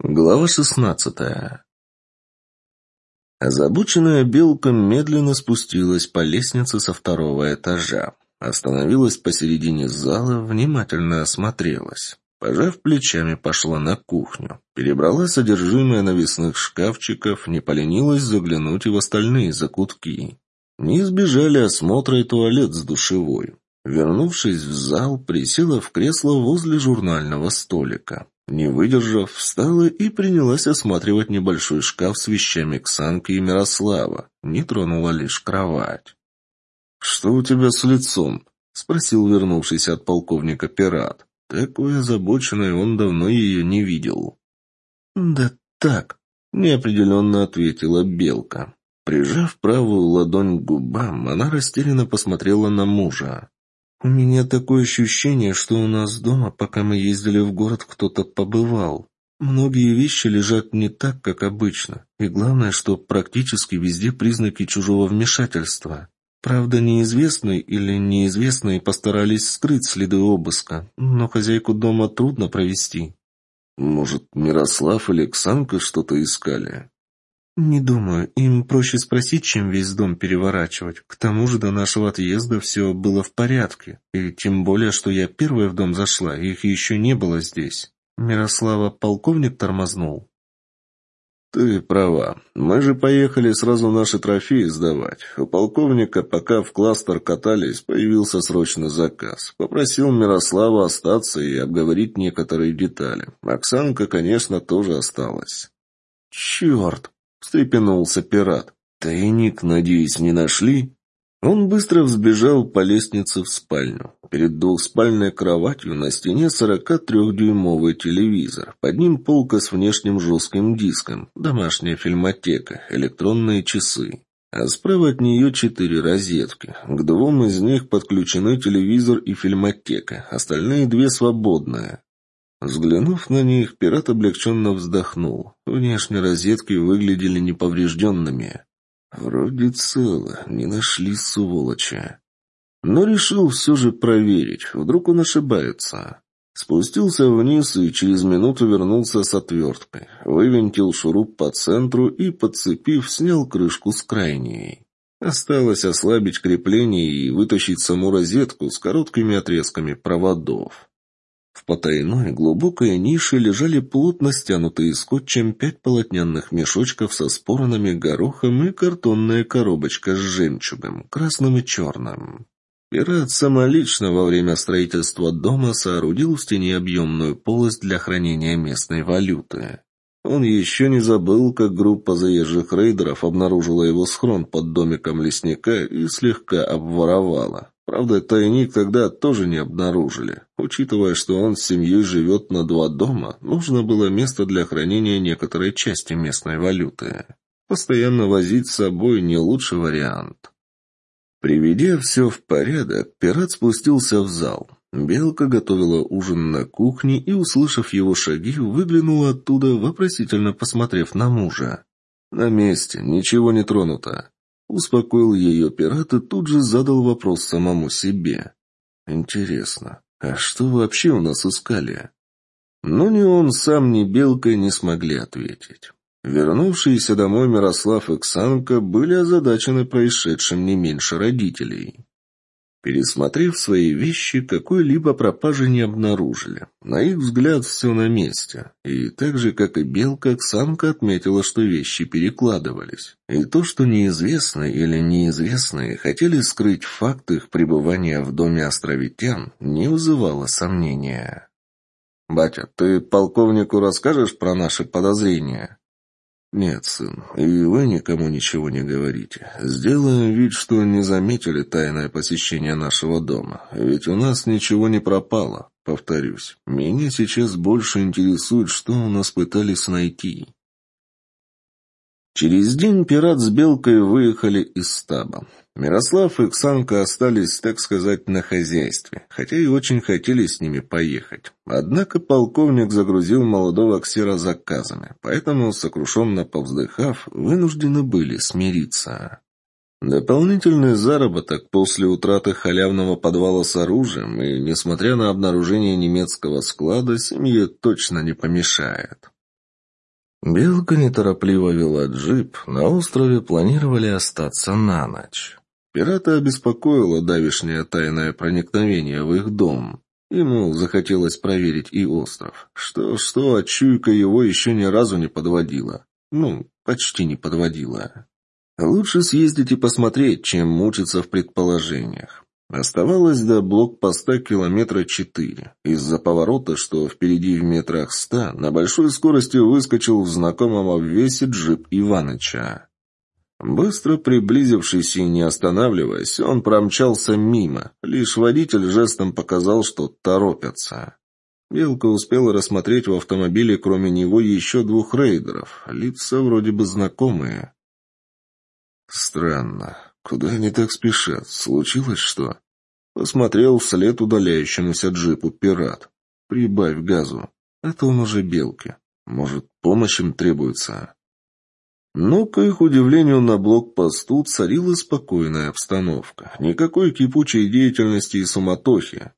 Глава шестнадцатая. Озабоченная белка медленно спустилась по лестнице со второго этажа. Остановилась посередине зала, внимательно осмотрелась. Пожав плечами, пошла на кухню. Перебрала содержимое навесных шкафчиков, не поленилась заглянуть и в остальные закутки. Не избежали осмотра и туалет с душевой. Вернувшись в зал, присела в кресло возле журнального столика. Не выдержав, встала и принялась осматривать небольшой шкаф с вещами Ксанки и Мирослава. Не тронула лишь кровать. «Что у тебя с лицом?» — спросил вернувшийся от полковника пират. Такой озабоченной он давно ее не видел. «Да так», — неопределенно ответила Белка. Прижав правую ладонь к губам, она растерянно посмотрела на мужа. «У меня такое ощущение, что у нас дома, пока мы ездили в город, кто-то побывал. Многие вещи лежат не так, как обычно. И главное, что практически везде признаки чужого вмешательства. Правда, неизвестные или неизвестные постарались скрыть следы обыска, но хозяйку дома трудно провести». «Может, Мирослав или Ксанка что-то искали?» «Не думаю. Им проще спросить, чем весь дом переворачивать. К тому же до нашего отъезда все было в порядке. И тем более, что я первая в дом зашла, их еще не было здесь. Мирослава полковник тормознул». «Ты права. Мы же поехали сразу наши трофеи сдавать. У полковника, пока в кластер катались, появился срочный заказ. Попросил Мирослава остаться и обговорить некоторые детали. Оксанка, конечно, тоже осталась». «Черт!» — встрепенулся пират. «Тайник, надеюсь, не нашли?» Он быстро взбежал по лестнице в спальню. Перед двухспальной кроватью на стене 43-дюймовый телевизор. Под ним полка с внешним жестким диском, домашняя фильмотека, электронные часы. А справа от нее четыре розетки. К двум из них подключены телевизор и фильмотека, остальные две свободные. Взглянув на них, пират облегченно вздохнул. Внешние розетки выглядели неповрежденными. Вроде цело, не нашли сволочи. Но решил все же проверить, вдруг он ошибается. Спустился вниз и через минуту вернулся с отверткой. Вывинтил шуруп по центру и, подцепив, снял крышку с крайней. Осталось ослабить крепление и вытащить саму розетку с короткими отрезками проводов. В потайной глубокой нише лежали плотно стянутые скотчем пять полотняных мешочков со споронами горохом и картонная коробочка с жемчугом, красным и черным. Пират самолично во время строительства дома соорудил в стене объемную полость для хранения местной валюты. Он еще не забыл, как группа заезжих рейдеров обнаружила его схрон под домиком лесника и слегка обворовала. Правда, тайник тогда тоже не обнаружили. Учитывая, что он с семьей живет на два дома, нужно было место для хранения некоторой части местной валюты. Постоянно возить с собой не лучший вариант. Приведя все в порядок, пират спустился в зал. Белка готовила ужин на кухне и, услышав его шаги, выглянула оттуда, вопросительно посмотрев на мужа. «На месте, ничего не тронуто». Успокоил ее пират и тут же задал вопрос самому себе. «Интересно, а что вообще у нас искали?» Но ни он сам, ни Белка не смогли ответить. Вернувшиеся домой Мирослав и Ксанка были озадачены происшедшим не меньше родителей. Пересмотрев свои вещи, какой-либо пропажи не обнаружили. На их взгляд все на месте. И так же, как и Белка, Оксанка отметила, что вещи перекладывались. И то, что неизвестные или неизвестные хотели скрыть факт их пребывания в доме островитян, не вызывало сомнения. «Батя, ты полковнику расскажешь про наши подозрения?» «Нет, сын, и вы никому ничего не говорите. Сделаем вид, что не заметили тайное посещение нашего дома. Ведь у нас ничего не пропало. Повторюсь, меня сейчас больше интересует, что у нас пытались найти». Через день пират с Белкой выехали из стаба. Мирослав и Ксанка остались, так сказать, на хозяйстве, хотя и очень хотели с ними поехать. Однако полковник загрузил молодого ксера заказами, поэтому, сокрушенно повздыхав, вынуждены были смириться. Дополнительный заработок после утраты халявного подвала с оружием и, несмотря на обнаружение немецкого склада, семье точно не помешает. Белка неторопливо вела джип, на острове планировали остаться на ночь. Пирата обеспокоило давишнее тайное проникновение в их дом. Ему захотелось проверить и остров. Что-что, а чуйка его еще ни разу не подводила. Ну, почти не подводила. Лучше съездить и посмотреть, чем мучиться в предположениях. Оставалось до блокпоста километра четыре. Из-за поворота, что впереди в метрах ста, на большой скорости выскочил в знакомом обвесе джип Иваныча. Быстро приблизившись и не останавливаясь, он промчался мимо. Лишь водитель жестом показал, что торопятся. Белка успела рассмотреть в автомобиле кроме него еще двух рейдеров. Лица вроде бы знакомые. Странно. Куда они так спешат? Случилось что? Посмотрел вслед удаляющемуся джипу пират. Прибавь газу. Это он уже белки. Может, помощь им требуется? Но, к их удивлению, на блокпосту царила спокойная обстановка. Никакой кипучей деятельности и суматохи.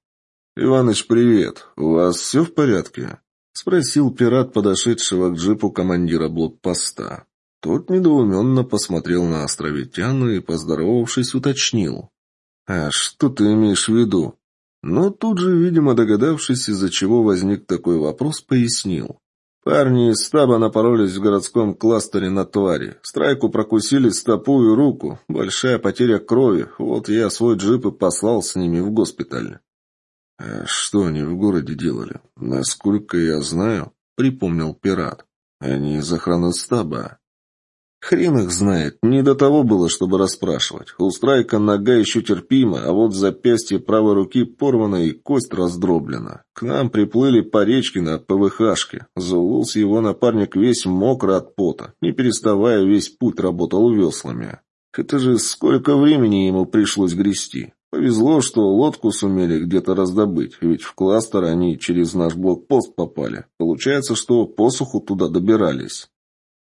«Иваныч, привет. У вас все в порядке?» — спросил пират, подошедшего к джипу командира блокпоста. Тот недоуменно посмотрел на островитяна и, поздоровавшись, уточнил. «А что ты имеешь в виду?» Но тут же, видимо, догадавшись, из-за чего возник такой вопрос, пояснил. Парни из стаба напоролись в городском кластере на твари. Страйку прокусили стопу и руку. Большая потеря крови. Вот я свой джип и послал с ними в госпиталь. А что они в городе делали? Насколько я знаю, припомнил пират. Они из охраны стаба. Хрен их знает, не до того было, чтобы расспрашивать. У Страйка нога еще терпима, а вот запястье правой руки порвано и кость раздроблена. К нам приплыли по речке на ПВХшке. Заулся его напарник весь мокрый от пота, не переставая весь путь работал веслами. Это же сколько времени ему пришлось грести. Повезло, что лодку сумели где-то раздобыть, ведь в кластер они через наш блокпост попали. Получается, что посуху туда добирались.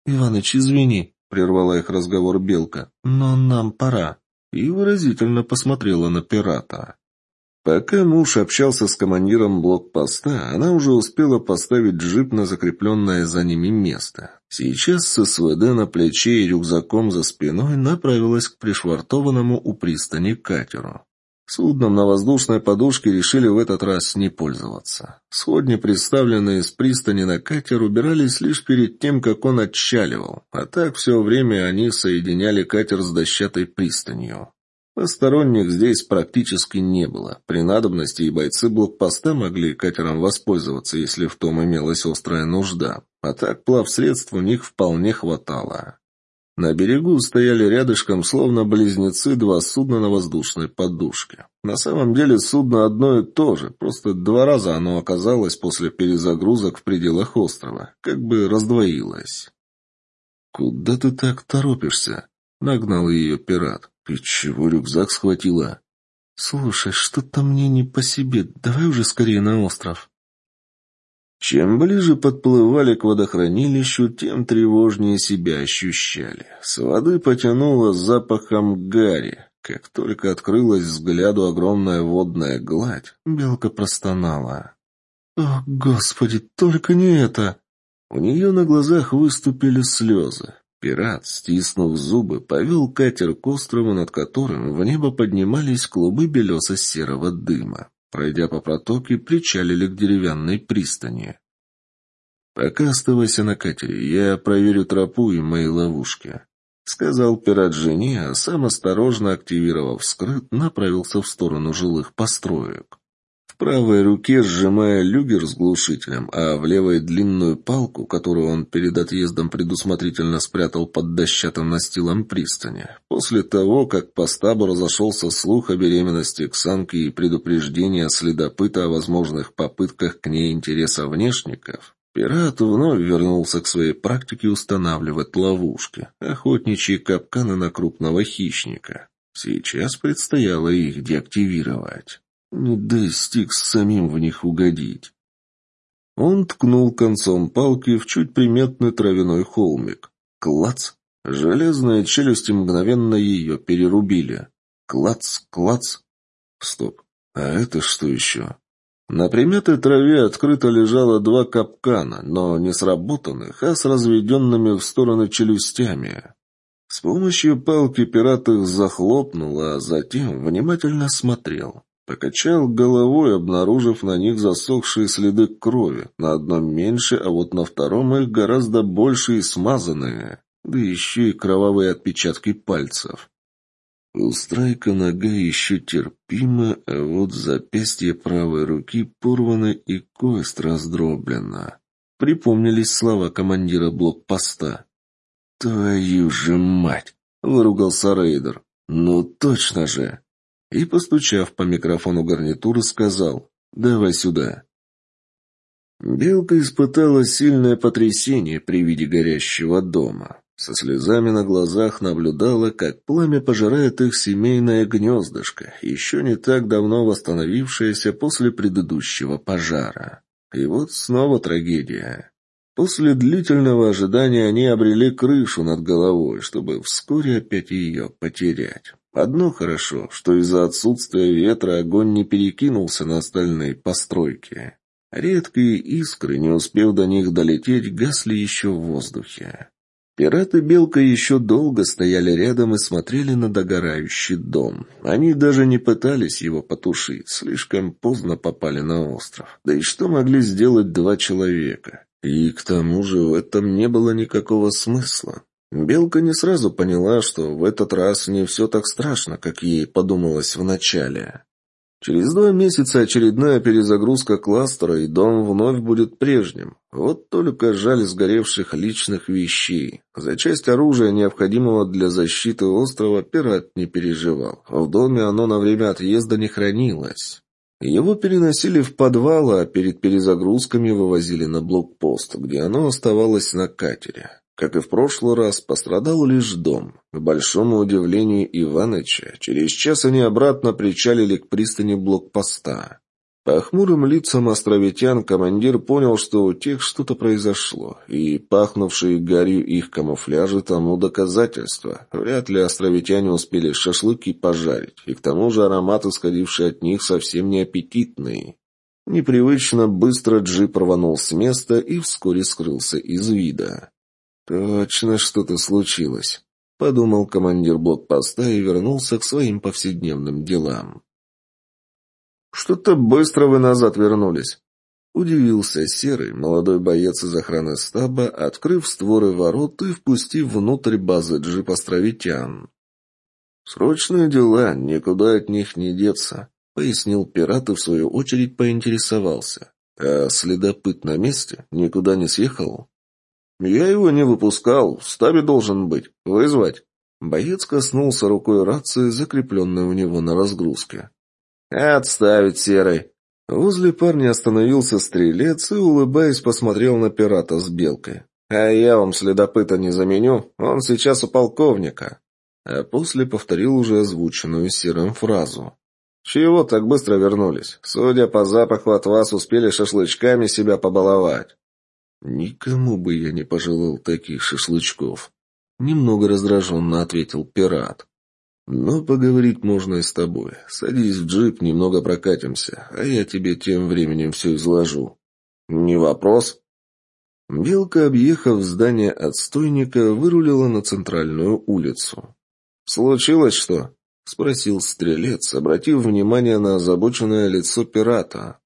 «Иваныч, извини», прервала их разговор Белка. «Но нам пора». И выразительно посмотрела на пирата. Пока муж общался с командиром блокпоста, она уже успела поставить джип на закрепленное за ними место. Сейчас с СВД на плече и рюкзаком за спиной направилась к пришвартованному у пристани катеру. Судном на воздушной подушке решили в этот раз не пользоваться. Сходни, представленные с пристани на катер, убирались лишь перед тем, как он отчаливал, а так все время они соединяли катер с дощатой пристанью. Посторонних здесь практически не было. При надобности и бойцы блокпоста могли катером воспользоваться, если в том имелась острая нужда. А так плавсредств у них вполне хватало. На берегу стояли рядышком, словно близнецы, два судна на воздушной подушке. На самом деле судно одно и то же, просто два раза оно оказалось после перезагрузок в пределах острова, как бы раздвоилось. «Куда ты так торопишься?» — нагнал ее пират. «Ты чего рюкзак схватила?» «Слушай, что-то мне не по себе, давай уже скорее на остров». Чем ближе подплывали к водохранилищу, тем тревожнее себя ощущали. С воды потянуло запахом гари. Как только открылась взгляду огромная водная гладь, белка простонала. «О, Господи, только не это!» У нее на глазах выступили слезы. Пират, стиснув зубы, повел катер к острову, над которым в небо поднимались клубы белесо-серого дыма. Пройдя по протоке, причалили к деревянной пристани. «Пока оставайся на катере, я проверю тропу и мои ловушки», — сказал пират жене, а сам, осторожно активировав скрыт, направился в сторону жилых построек. Правой руке сжимая люгер с глушителем, а в левой длинную палку, которую он перед отъездом предусмотрительно спрятал под дощатым настилом пристани. После того, как по стабу разошелся слух о беременности Ксанки и предупреждение следопыта о возможных попытках к ней интереса внешников, Пират вновь вернулся к своей практике устанавливать ловушки, охотничьи капканы на крупного хищника. Сейчас предстояло их деактивировать. Не дай Стикс самим в них угодить. Он ткнул концом палки в чуть приметный травяной холмик. Клац! Железные челюсти мгновенно ее перерубили. Клац, клац. Стоп. А это что еще? На примятой траве открыто лежало два капкана, но не сработанных, а с разведенными в стороны челюстями. С помощью палки пират их захлопнул, а затем внимательно смотрел. Покачал головой, обнаружив на них засохшие следы крови. На одном меньше, а вот на втором их гораздо больше и смазанные. Да еще и кровавые отпечатки пальцев. У страйка нога еще терпима, а вот запястье правой руки порвано и кость раздроблена. Припомнились слова командира блокпоста. «Твою же мать!» — выругался рейдер. «Ну точно же!» И, постучав по микрофону гарнитуры, сказал «Давай сюда». Белка испытала сильное потрясение при виде горящего дома. Со слезами на глазах наблюдала, как пламя пожирает их семейное гнездышко, еще не так давно восстановившееся после предыдущего пожара. И вот снова трагедия. После длительного ожидания они обрели крышу над головой, чтобы вскоре опять ее потерять. Одно хорошо, что из-за отсутствия ветра огонь не перекинулся на остальные постройки. Редкие искры, не успев до них долететь, гасли еще в воздухе. Пират и Белка еще долго стояли рядом и смотрели на догорающий дом. Они даже не пытались его потушить, слишком поздно попали на остров. Да и что могли сделать два человека? И к тому же в этом не было никакого смысла. Белка не сразу поняла, что в этот раз не все так страшно, как ей подумалось вначале. Через два месяца очередная перезагрузка кластера, и дом вновь будет прежним. Вот только жаль сгоревших личных вещей. За часть оружия, необходимого для защиты острова, пират не переживал. В доме оно на время отъезда не хранилось. Его переносили в подвал, а перед перезагрузками вывозили на блокпост, где оно оставалось на катере. Как и в прошлый раз, пострадал лишь дом. К большому удивлению Иваныча, через час они обратно причалили к пристани блокпоста. По хмурым лицам островитян командир понял, что у тех что-то произошло, и пахнувшие гарью их камуфляжи тому доказательство. Вряд ли островитяне успели шашлыки пожарить, и к тому же аромат, исходивший от них, совсем не аппетитный. Непривычно быстро джип рванул с места и вскоре скрылся из вида. «Точно что-то случилось», — подумал командир блокпоста и вернулся к своим повседневным делам. «Что-то быстро вы назад вернулись», — удивился Серый, молодой боец из охраны стаба, открыв створы ворот и впустив внутрь базы джип островитян. «Срочные дела, никуда от них не деться», — пояснил пират и в свою очередь поинтересовался. «А следопыт на месте? Никуда не съехал?» «Я его не выпускал. В стабе должен быть. Вызвать». Боец коснулся рукой рации, закрепленной у него на разгрузке. «Отставить, Серый!» Возле парня остановился стрелец и, улыбаясь, посмотрел на пирата с белкой. «А я вам следопыта не заменю, он сейчас у полковника». А после повторил уже озвученную серым фразу. «Чего так быстро вернулись? Судя по запаху от вас, успели шашлычками себя побаловать». «Никому бы я не пожелал таких шашлычков», — немного раздраженно ответил пират. «Но поговорить можно и с тобой. Садись в джип, немного прокатимся, а я тебе тем временем все изложу». «Не вопрос». Белка, объехав здание отстойника, вырулила на центральную улицу. «Случилось что?» — спросил стрелец, обратив внимание на озабоченное лицо пирата.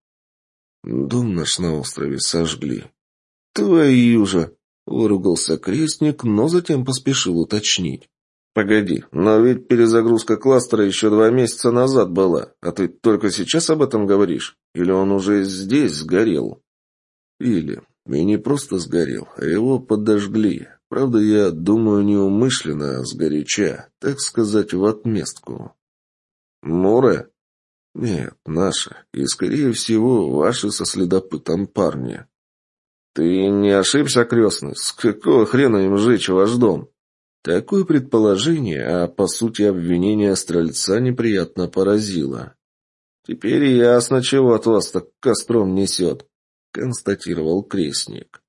«Дом наш на острове сожгли», «Твою же!» — выругался крестник, но затем поспешил уточнить. «Погоди, но ведь перезагрузка кластера еще два месяца назад была, а ты только сейчас об этом говоришь? Или он уже здесь сгорел?» «Или. И не просто сгорел, а его подожгли. Правда, я думаю, неумышленно, а сгоряча, так сказать, в отместку». «Муре?» «Нет, наши. И, скорее всего, ваши со следопытом парни». «Ты не ошибся, крестный? С какого хрена им сжечь ваш дом?» Такое предположение, а по сути обвинение стрельца неприятно поразило. «Теперь ясно, чего от вас так костром несет», — констатировал крестник.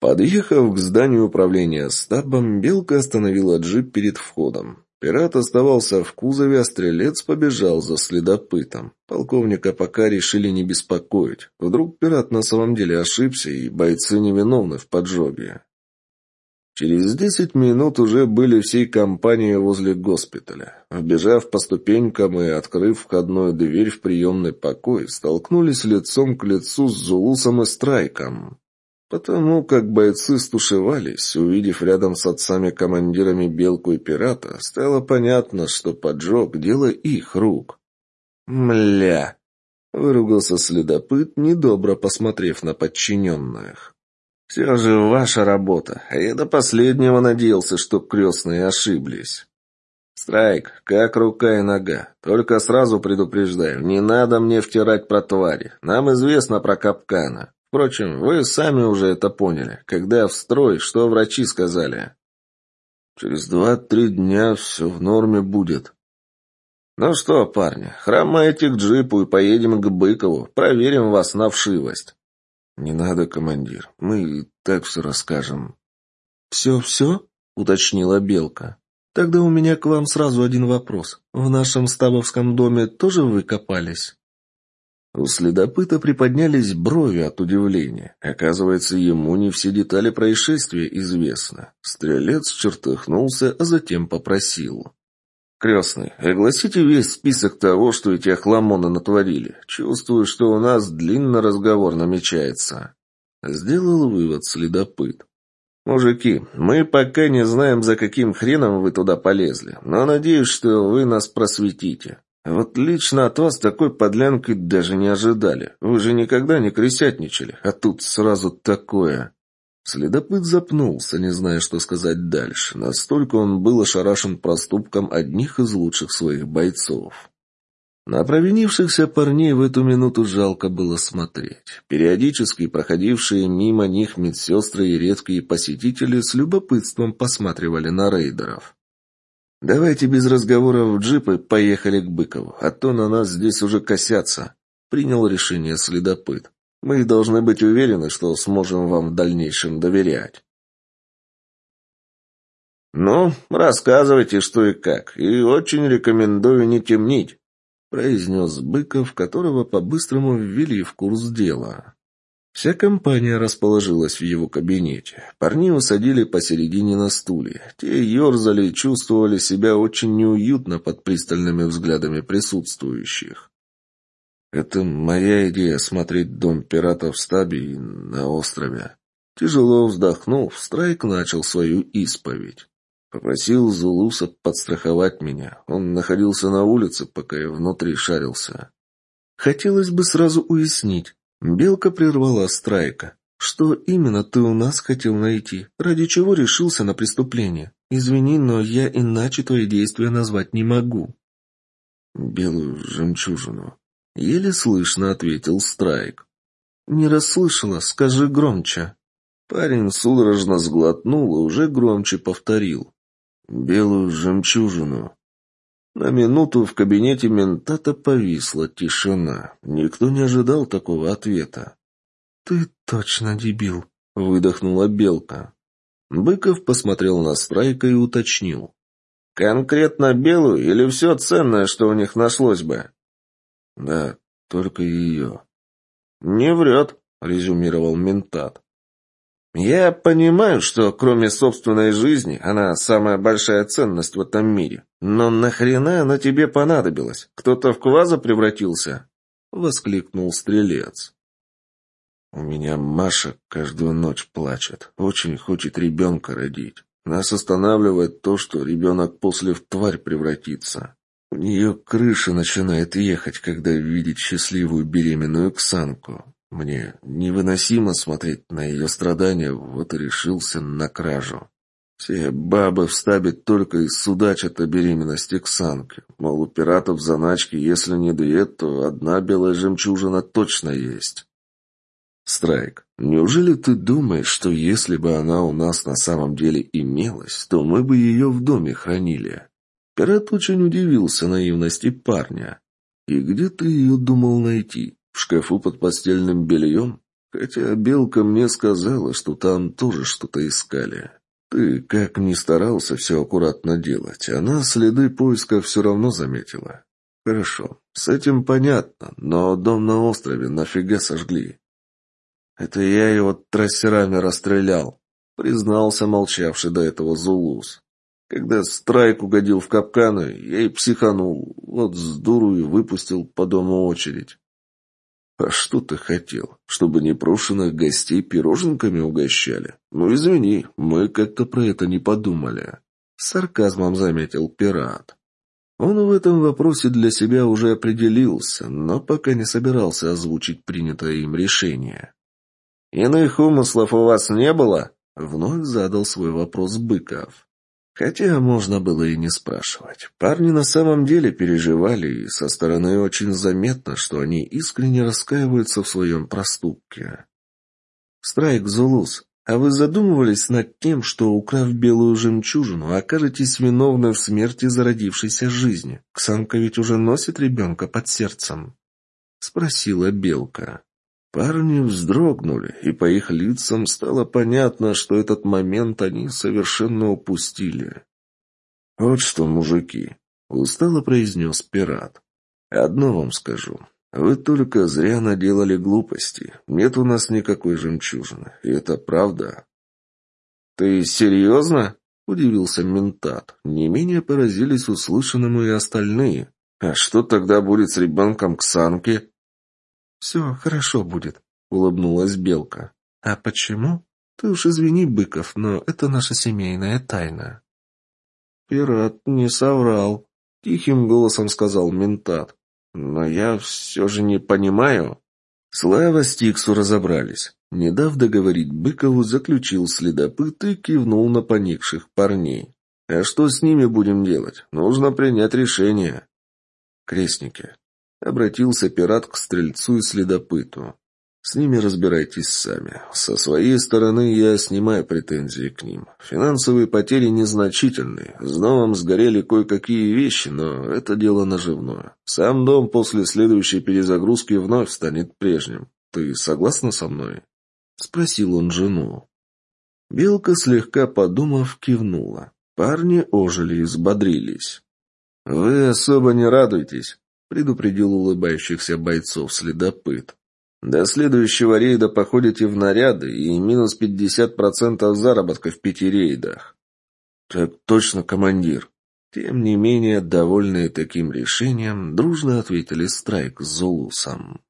Подъехав к зданию управления стабом, Белка остановила джип перед входом. Пират оставался в кузове, а стрелец побежал за следопытом. Полковника пока решили не беспокоить. Вдруг пират на самом деле ошибся, и бойцы невиновны в поджоге. Через десять минут уже были всей компанией возле госпиталя. Вбежав по ступенькам и открыв входную дверь в приемный покой, столкнулись лицом к лицу с Зулусом и Страйком. Потому как бойцы стушевались, увидев рядом с отцами-командирами Белку и Пирата, стало понятно, что поджог – дело их рук. «Мля!» – выругался следопыт, недобро посмотрев на подчиненных. «Все же ваша работа, а я до последнего надеялся, что крестные ошиблись». «Страйк, как рука и нога. Только сразу предупреждаю, не надо мне втирать про твари. Нам известно про капкана. Впрочем, вы сами уже это поняли. Когда в строй, что врачи сказали? Через два-три дня все в норме будет. Ну что, парни, хромайте к джипу и поедем к Быкову. Проверим вас на вшивость. Не надо, командир. Мы и так все расскажем. Все-все? Уточнила Белка. Тогда у меня к вам сразу один вопрос. В нашем Ставовском доме тоже вы копались? У следопыта приподнялись брови от удивления. Оказывается, ему не все детали происшествия известны. Стрелец чертыхнулся, а затем попросил. «Крестный, огласите весь список того, что эти охламоны натворили. Чувствую, что у нас длинный разговор намечается». Сделал вывод следопыт. «Мужики, мы пока не знаем, за каким хреном вы туда полезли, но надеюсь, что вы нас просветите. Вот лично от вас такой подлянкой даже не ожидали. Вы же никогда не крысятничали, а тут сразу такое. Следопыт запнулся, не зная, что сказать дальше. Настолько он был ошарашен проступком одних из лучших своих бойцов. На провинившихся парней в эту минуту жалко было смотреть. Периодически проходившие мимо них медсестры и редкие посетители с любопытством посматривали на рейдеров. «Давайте без разговоров в джип и поехали к Быкову, а то на нас здесь уже косятся», — принял решение следопыт. «Мы должны быть уверены, что сможем вам в дальнейшем доверять». «Ну, рассказывайте, что и как, и очень рекомендую не темнить», — произнес Быков, которого по-быстрому ввели в курс дела. Вся компания расположилась в его кабинете. Парни усадили посередине на стуле. Те ерзали и чувствовали себя очень неуютно под пристальными взглядами присутствующих. «Это моя идея — смотреть дом пиратов в стабе и на острове». Тяжело вздохнув, Страйк начал свою исповедь. Попросил Зулуса подстраховать меня. Он находился на улице, пока я внутри шарился. Хотелось бы сразу уяснить, Белка прервала Страйка. «Что именно ты у нас хотел найти? Ради чего решился на преступление? Извини, но я иначе твои действия назвать не могу». «Белую жемчужину», — еле слышно ответил Страйк. «Не расслышала, скажи громче». Парень судорожно сглотнул и уже громче повторил. «Белую жемчужину». На минуту в кабинете ментата повисла тишина. Никто не ожидал такого ответа. «Ты точно дебил», — выдохнула Белка. Быков посмотрел на Страйка и уточнил. «Конкретно белую или все ценное, что у них нашлось бы?» «Да, только ее». «Не врет», — резюмировал ментат. «Я понимаю, что кроме собственной жизни она самая большая ценность в этом мире. Но нахрена она тебе понадобилась? Кто-то в кваза превратился?» — воскликнул стрелец. «У меня Маша каждую ночь плачет. Очень хочет ребенка родить. Нас останавливает то, что ребенок после в тварь превратится. У нее крыша начинает ехать, когда видит счастливую беременную Ксанку. Мне невыносимо смотреть на ее страдания, вот и решился на кражу. Все бабы в стабе только и судачат о беременности Ксанки. Мол, у пиратов заначки, если не две, то одна белая жемчужина точно есть. Страйк, неужели ты думаешь, что если бы она у нас на самом деле имелась, то мы бы ее в доме хранили? Пират очень удивился наивности парня. И где ты ее думал найти? В шкафу под постельным бельем? Хотя Белка мне сказала, что там тоже что-то искали. Ты как ни старался все аккуратно делать, она следы поиска все равно заметила. Хорошо, с этим понятно, но дом на острове нафига сожгли? Это я его трассерами расстрелял, признался молчавший до этого Зулус. Когда страйк угодил в капканы, я и психанул, вот с дуру и выпустил по дому очередь. «А что ты хотел? Чтобы непрошенных гостей пироженками угощали? Ну, извини, мы как-то про это не подумали». С сарказмом заметил пират. Он в этом вопросе для себя уже определился, но пока не собирался озвучить принятое им решение. «Иных умыслов у вас не было?» — вновь задал свой вопрос Быков. Хотя можно было и не спрашивать. Парни на самом деле переживали, и со стороны очень заметно, что они искренне раскаиваются в своем проступке. «Страйк Зулус, а вы задумывались над тем, что, украв белую жемчужину, окажетесь виновны в смерти зародившейся жизни? Ксанка ведь уже носит ребенка под сердцем?» — спросила Белка. Парни вздрогнули, и по их лицам стало понятно, что этот момент они совершенно упустили. «Вот что, мужики», — устало произнес пират. «Одно вам скажу. Вы только зря наделали глупости. Нет у нас никакой жемчужины, и это правда». «Ты серьезно?» — удивился ментат. Не менее поразились услышанному и остальные. «А что тогда будет с ребенком Ксанки?» «Все хорошо будет», — улыбнулась Белка. «А почему? Ты уж извини, Быков, но это наша семейная тайна». «Пират не соврал», — тихим голосом сказал ментат. «Но я все же не понимаю». Слава Стиксу разобрались. Не дав договорить Быкову, заключил следопыт и кивнул на поникших парней. «А что с ними будем делать? Нужно принять решение». «Крестники, Обратился пират к стрельцу и следопыту. С ними разбирайтесь сами. Со своей стороны я снимаю претензии к ним. Финансовые потери незначительные. С домом сгорели кое-какие вещи, но это дело наживное. Сам дом после следующей перезагрузки вновь станет прежним. Ты согласна со мной? Спросил он жену. Белка, слегка подумав, кивнула. Парни ожили и взбодрились. «Вы особо не радуйтесь», предупредил улыбающихся бойцов следопыт. До следующего рейда походите в наряды и минус пятьдесят процентов заработка в пяти рейдах. Так точно, командир. Тем не менее, довольные таким решением, дружно ответили Страйк с Зулусом.